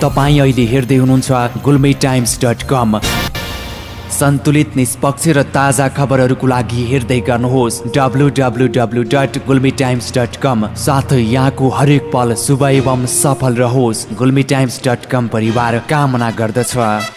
तपाईँ अहिले हेर्दै हुनुहुन्छ गुल्मी टाइम्स डट कम। सन्तुलित निष्पक्ष र ताजा खबरहरूको लागि हेर्दै गर्नुहोस् W W W dot Gulmi times dot com. साथै यहाँको हरेक पल शुभ एवं सफल रहोस्। गुल्मी टाइम्स डट कम परिवार कामना गर्दछ।